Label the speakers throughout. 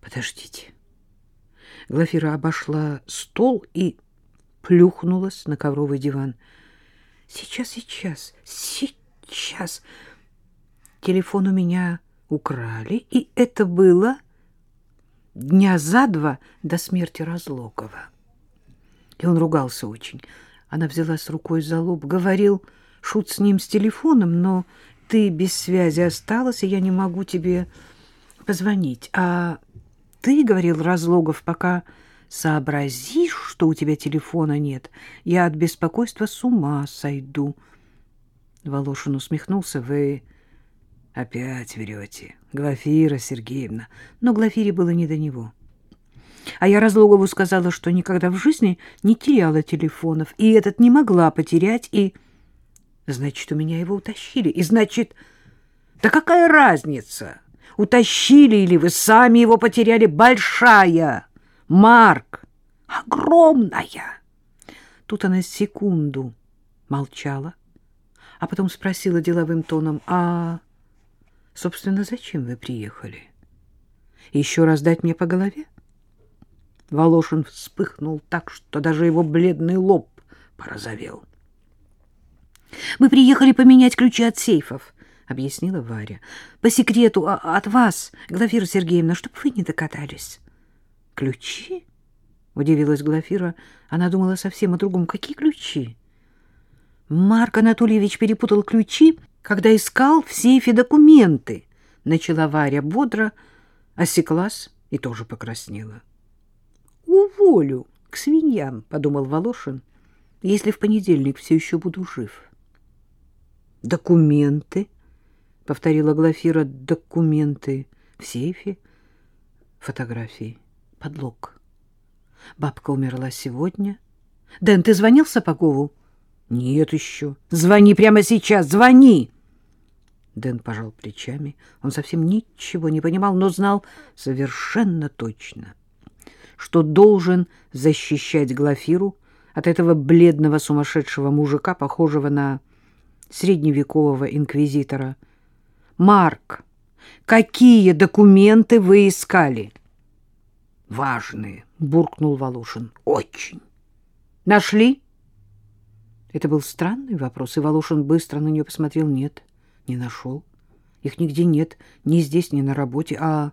Speaker 1: Подождите. Глафира обошла стол и плюхнулась на ковровый диван. Сейчас, сейчас, сейчас. Телефон у меня украли, и это было дня за два до смерти Разлогова. И он ругался очень. Она взялась рукой за лоб, говорил, шут с ним с телефоном, но ты без связи осталась, и я не могу тебе позвонить. А ты, — говорил Разлогов, — пока сообразишь, что у тебя телефона нет, я от беспокойства с ума сойду. Волошин усмехнулся. Вы опять врете, Глафира Сергеевна. Но Глафире было не до него. А я Разлогову сказала, что никогда в жизни не теряла телефонов, и этот не могла потерять, и... Значит, у меня его утащили. И значит... Да какая разница? Утащили или вы сами его потеряли? Большая! Марк! Огромная! Тут она секунду молчала, а потом спросила деловым тоном, а, собственно, зачем вы приехали? Еще раз дать мне по голове? Волошин вспыхнул так, что даже его бледный лоб порозовел. Мы приехали поменять ключи от сейфов, объяснила Варя. По секрету а, от вас, Глафира Сергеевна, чтобы вы не догадались. Ключи? удивилась Глафира. Она думала совсем о другом. Какие ключи? Марк Анатольевич перепутал ключи, когда искал в сейфе документы. Начала Варя бодро, осеклась и тоже покраснела. Уволю к свиньям, подумал Волошин, если в понедельник все еще буду жив. Документы, повторила Глафира, документы в сейфе, фотографии, подлог. Бабка умерла сегодня. Дэн, ты звонил Сапогову? Нет еще. Звони прямо сейчас, звони. Дэн пожал плечами. Он совсем ничего не понимал, но знал совершенно точно, что должен защищать Глафиру от этого бледного сумасшедшего мужика, похожего на средневекового инквизитора. «Марк, какие документы вы искали?» «Важные», — буркнул Волошин. «Очень». «Нашли?» Это был странный вопрос, и Волошин быстро на нее посмотрел. «Нет, не нашел. Их нигде нет, ни здесь, ни на работе. А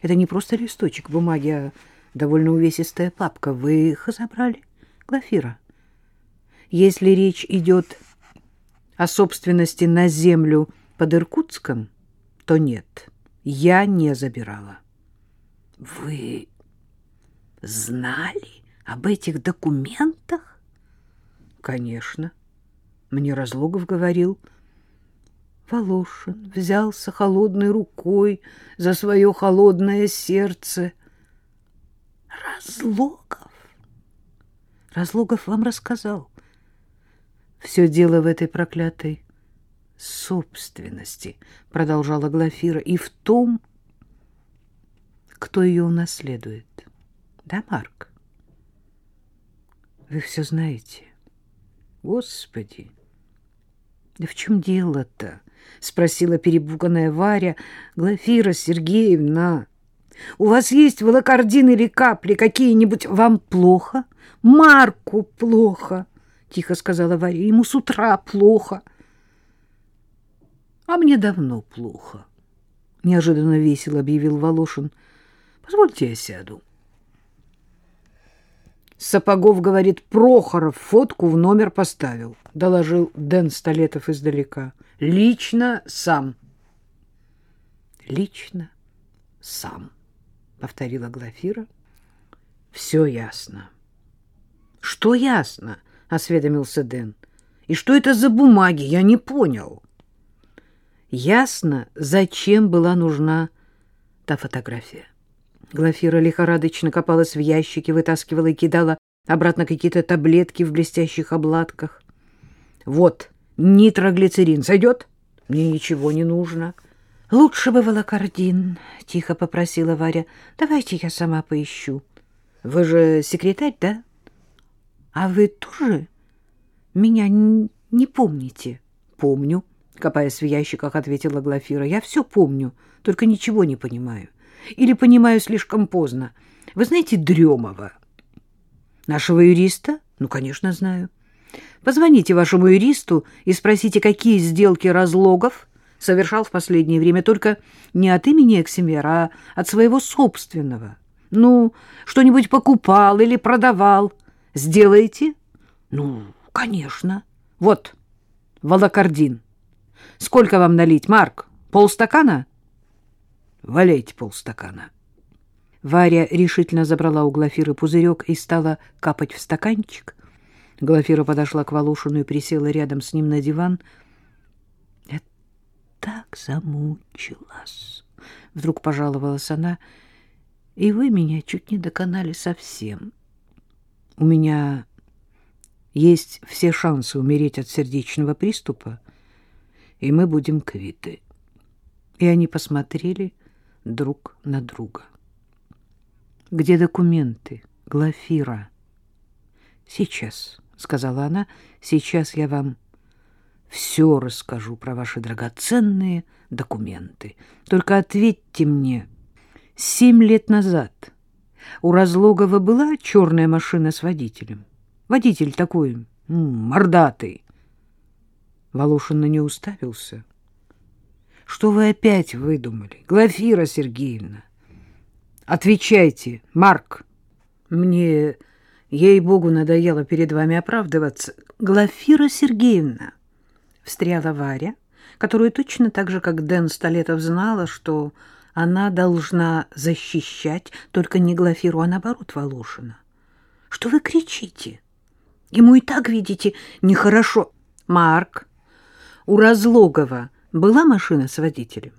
Speaker 1: это не просто листочек бумаги, а довольно увесистая папка. Вы их забрали, Глафира?» Если речь идет о собственности на землю под Иркутском, то нет, я не забирала. Вы знали об этих документах? Конечно. Мне Разлогов говорил. Волошин взялся холодной рукой за свое холодное сердце. Разлогов? Разлогов вам рассказал. Все дело в этой проклятой собственности, продолжала Глафира, и в том, кто ее унаследует. Да, Марк? Вы все знаете. Господи! Да в чем дело-то? Спросила перебуганная Варя. Глафира Сергеевна, у вас есть волокордин или капли какие-нибудь? Вам плохо? Марку плохо. — тихо сказала Варя. — Ему с утра плохо. — А мне давно плохо, — неожиданно весело объявил Волошин. — Позвольте я сяду. Сапогов говорит, Прохоров фотку в номер поставил, — доложил Дэн Столетов издалека. — Лично сам. — Лично сам, — повторила Глафира. — Все ясно. — Что ясно? —— осведомился Дэн. «И что это за бумаги? Я не понял». Ясно, зачем была нужна та фотография. Глафира лихорадочно копалась в ящике, вытаскивала и кидала обратно какие-то таблетки в блестящих обладках. «Вот, нитроглицерин сойдет? Мне ничего не нужно». «Лучше бы волокордин», — тихо попросила Варя. «Давайте я сама поищу». «Вы же секретарь, да?» А вы тоже меня не помните? Помню, копаясь в ящиках, ответила Глафира. Я все помню, только ничего не понимаю. Или понимаю слишком поздно? Вы знаете Дремова? Нашего юриста? Ну, конечно, знаю. Позвоните вашему юристу и спросите, какие сделки разлогов совершал в последнее время, только не от имени Эксимера, а от своего собственного. Ну, что-нибудь покупал или продавал. Сделаете? Ну, конечно. Вот, волокордин. Сколько вам налить, Марк? Полстакана? Валяйте полстакана. Варя решительно забрала у Глафиры пузырек и стала капать в стаканчик. Глафира подошла к Волошину и присела рядом с ним на диван. «Я так замучилась!» — вдруг пожаловалась она. «И вы меня чуть не доконали совсем. У меня есть все шансы умереть от сердечного приступа, и мы будем квиты». И они посмотрели друг на друга. «Где документы, Глафира?» «Сейчас», — сказала она, — «сейчас я вам все расскажу про ваши драгоценные документы. Только ответьте мне, семь лет назад у Разлогова была черная машина с водителем? Водитель такой, мордатый». Волошин на нее уставился. «Что вы опять выдумали, Глафира Сергеевна?» Отвечайте, Марк. Мне, ей-богу, надоело перед вами оправдываться. Глафира Сергеевна, встряла Варя, которую точно так же, как Дэн Столетов знала, что она должна защищать только не Глафиру, а наоборот Волошина. Что вы кричите? Ему и так, видите, нехорошо. Марк, у Разлогова была машина с водителем?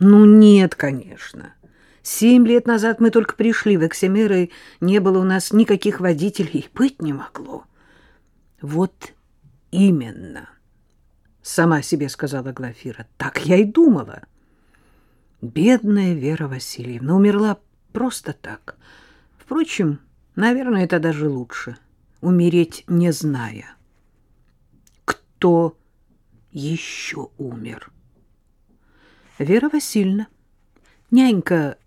Speaker 1: Ну, нет, конечно. Семь лет назад мы только пришли в Эксемер, и не было у нас никаких водителей, быть не могло. Вот именно, сама себе сказала Глафира, так я и думала. Бедная Вера Васильевна умерла просто так. Впрочем, наверное, это даже лучше — умереть, не зная. Кто еще умер? Вера Васильевна, нянька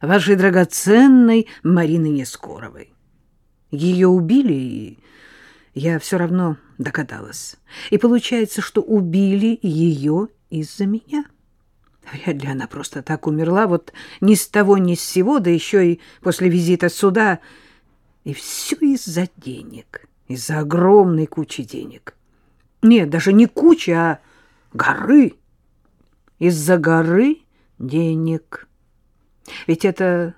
Speaker 1: вашей драгоценной Марины Нескоровой. Ее убили, и я все равно догадалась. И получается, что убили ее из-за меня. Вряд ли она просто так умерла, вот ни с того ни с сего, да еще и после визита сюда. И все из-за денег, из-за огромной кучи денег. Нет, даже не кучи, а горы. Из-за горы денег. Ведь это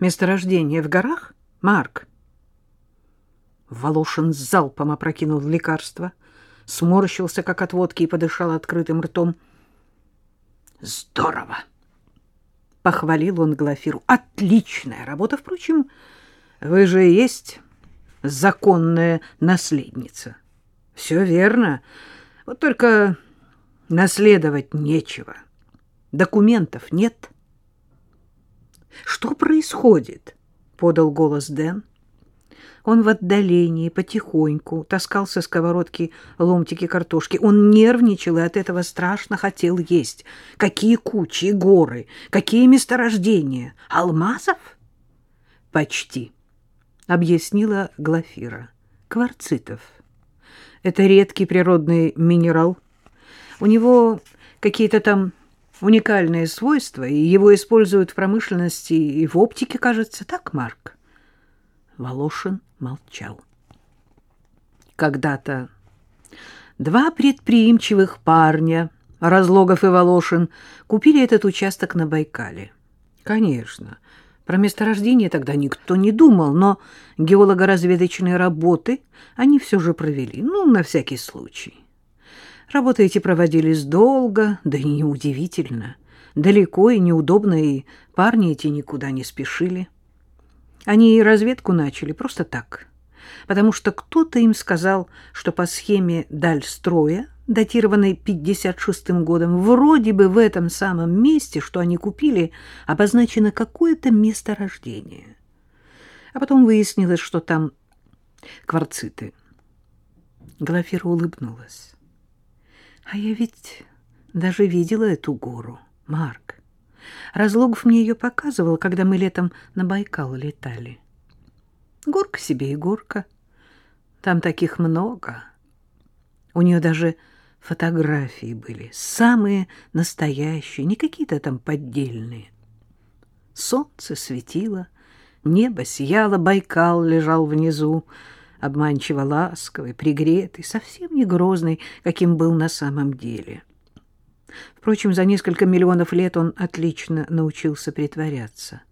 Speaker 1: месторождение в горах, Марк? Волошин залпом опрокинул лекарство, сморщился, как от водки, и подышал открытым ртом. «Здорово!» — похвалил он Глафиру. «Отличная работа, впрочем. Вы же есть законная наследница. Все верно. Вот только наследовать нечего. Документов нет». Что происходит? подал голос Дэн. Он в отдалении, потихоньку, таскал со сковородки ломтики картошки. Он нервничал и от этого страшно хотел есть. Какие кучи, горы, какие месторождения? Алмазов? Почти, объяснила Глафира. Кварцитов. Это редкий природный минерал. У него какие-то там уникальные свойства, и его используют в промышленности и в оптике, кажется, так, Марк? Волошин молчал. Когда-то два предприимчивых парня, Разлогов и Волошин, купили этот участок на Байкале. Конечно, про месторождение тогда никто не думал, но геолого-разведочные работы они все же провели, ну, на всякий случай. Работы эти проводились долго, да и неудивительно. Далеко и неудобно, и парни эти никуда не спешили. Они и разведку начали просто так, потому что кто-то им сказал, что по схеме Дальстроя, датированной 56-м годом, вроде бы в этом самом месте, что они купили, обозначено какое-то месторождение. А потом выяснилось, что там кварциты. Глафира улыбнулась. А я ведь даже видела эту гору, Марк. Разлогов мне ее показывал, когда мы летом на Байкал летали. Горка себе и горка. Там таких много. У нее даже фотографии были, самые настоящие, не какие-то там поддельные. Солнце светило, небо сияло, Байкал лежал внизу, обманчиво ласковый, пригретый, совсем не грозный, каким был на самом деле. Впрочем, за несколько миллионов лет он отлично научился притворяться.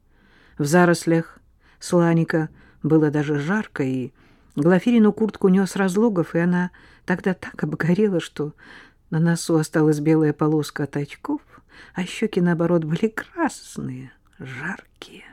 Speaker 1: В зарослях сланика было даже жарко, и Глафирину куртку нес разлогов, и она тогда так обгорела, что на носу осталась белая полоска от очков, а щеки, наоборот, были красные, жаркие.